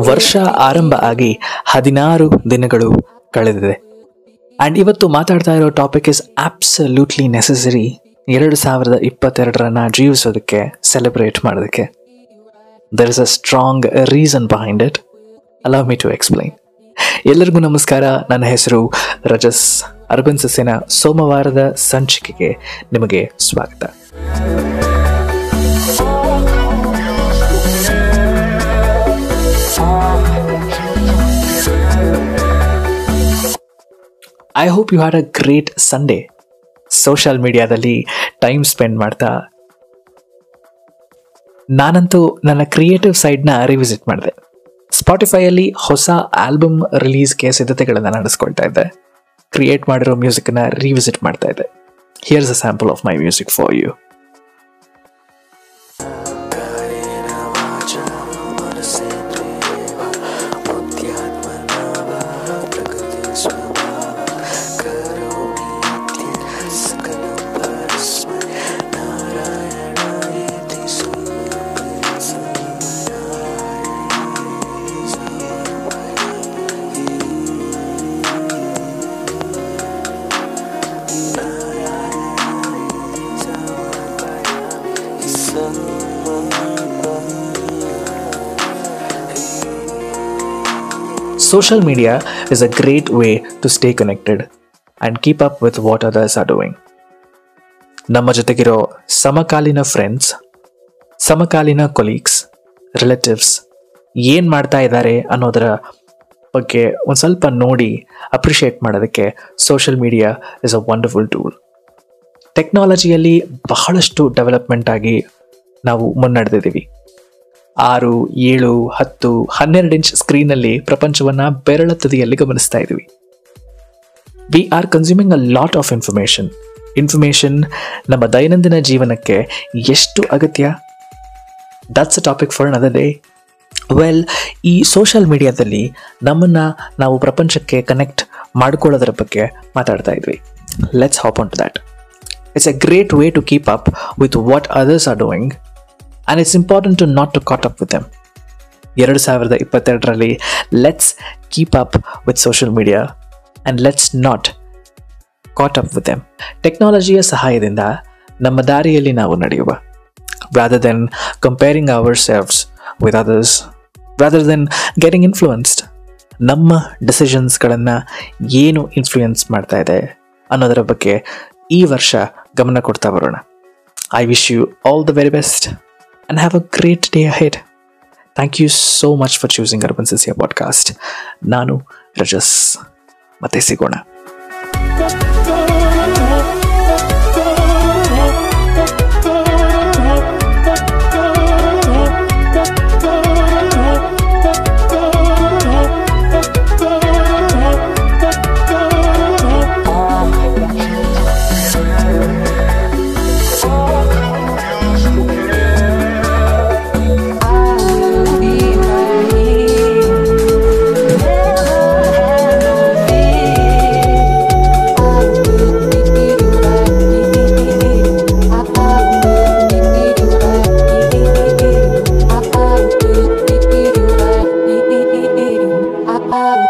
ವರ್ಷ ಆರಂಭ ಆಗಿ ಹದಿನಾರು ದಿನಗಳು ಕಳೆದಿದೆ. ಅಂಡ್ ಇವತ್ತು ಮಾತಾಡ್ತಾ ಇರೋ ಟಾಪಿಕ್ ಇಸ್ ಆಬ್ಸಲ್ಯೂಟ್ಲಿ ನೆಸಸರಿ ಎರಡು ಸಾವಿರದ ಇಪ್ಪತ್ತೆರಡರನ್ನು ಜೀವಿಸೋದಕ್ಕೆ ಸೆಲೆಬ್ರೇಟ್ ಮಾಡೋದಕ್ಕೆ. There is a strong reason behind it allow me to explain ಎಲ್ಲರಿಗೂ ನಮಸ್ಕಾರ. ನನ್ನ ಹೆಸರು ರಜಸ್. ಅರ್ಬನ್ ಸಸ್ಯನ ಸೋಮವಾರದ ಸಂಚಿಕೆಗೆ ನಿಮಗೆ ಸ್ವಾಗತ. I hope you had a great Sunday social ಮೀಡಿಯಾದಲ್ಲಿ ಟೈಮ್ ಸ್ಪೆಂಡ್ ಮಾಡ್ತಾ. ನಾನಂತೂ ನನ್ನ ಕ್ರಿಯೇಟಿವ್ ಸೈಡ್ನ ರಿವಿಸಿಟ್ ಮಾಡಿದೆ. ಸ್ಪಾಟಿಫೈಯಲ್ಲಿ ಹೊಸ ಆಲ್ಬಮ್ ರಿಲೀಸ್ಗೆ ಸಿದ್ಧತೆಗಳನ್ನು ನಡೆಸ್ಕೊಳ್ತಾ ಇದ್ದೆ. ಕ್ರಿಯೇಟ್ ಮಾಡಿರೋ ಮ್ಯೂಸಿಕ್ನ ರಿವಿಸಿಟ್ ಮಾಡ್ತಾ ಇದ್ದೆ. Here's a sample of my music for you Social media is a great way to stay connected and keep up with what others are doing. ನಮ್ಮ ಜೊತೆಗಿರೋ ಸಮಕಾಲೀನ ಫ್ರೆಂಡ್ಸ್ ಸಮಕಾಲೀನ ಕೊಲೀಗ್ಸ್ ರಿಲೇಟಿವ್ಸ್ ಏನು ಮಾಡ್ತಾ ಇದ್ದಾರೆ ಅನ್ನೋದರ ಬಗ್ಗೆ ಒಂದು ಸ್ವಲ್ಪ ನೋಡಿ ಅಪ್ರಿಷಿಯೇಟ್ ಮಾಡೋದಕ್ಕೆ social media is a wonderful tool ಟೆಕ್ನಾಲಜಿಯಲ್ಲಿ ಬಹಳಷ್ಟು ಡೆವಲಪ್ಮೆಂಟ್ ಆಗಿ ನಾವು ಮುನ್ನಡೆದಿದ್ದೀವಿ. ಆರು, ಏಳು, ಹತ್ತು, ಹನ್ನೆರಡು ಇಂಚ್ ಸ್ಕ್ರೀನಲ್ಲಿ ಪ್ರಪಂಚವನ್ನು ಬೆರಳ ತುದಿಯಲ್ಲಿ ಗಮನಿಸ್ತಾ ಇದ್ದೀವಿ. We are consuming a lot of information information ನಮ್ಮ ದೈನಂದಿನ ಜೀವನಕ್ಕೆ ಎಷ್ಟು ಅಗತ್ಯ? That's a topic for another day well ಈ ಸೋಷಿಯಲ್ ಮೀಡಿಯಾದಲ್ಲಿ ನಮ್ಮನ್ನು ನಾವು ಪ್ರಪಂಚಕ್ಕೆ ಕನೆಕ್ಟ್ ಮಾಡ್ಕೊಳ್ಳೋದ್ರ ಬಗ್ಗೆ ಮಾತಾಡ್ತಾ ಇದ್ವಿ. Let's hop on to that it's a great way to keep up with what others are doing and it's important to not to caught up with em ಎರಡು ಸಾವಿರದ ಇಪ್ಪತ್ತೆರಡರಲ್ಲಿ let's keep up with social media and let's not caught up with em ಟೆಕ್ನಾಲಜಿಯ ಸಹಾಯದಿಂದ ನಮ್ಮ ದಾರಿಯಲ್ಲಿ ನಾವು ನಡೆಯುವ. Rather than comparing ourselves with others rather than getting influenced ನಮ್ಮ ಡಿಸಿಷನ್ಸ್ಗಳನ್ನು ಏನು ಇನ್ಫ್ಲೂಯೆನ್ಸ್ ಮಾಡ್ತಾ ಇದೆ ಅನ್ನೋದರ ಬಗ್ಗೆ ಈ ವರ್ಷ ಗಮನ ಕೊಡ್ತಾ ಬರೋಣ. I wish you all the very best and have a great day ahead. Thank you so much for choosing Urban Sisya podcast. ನಾನು ರಜಸ್ ಮತ್ತೆ ಸಿಗೋಣ Oh.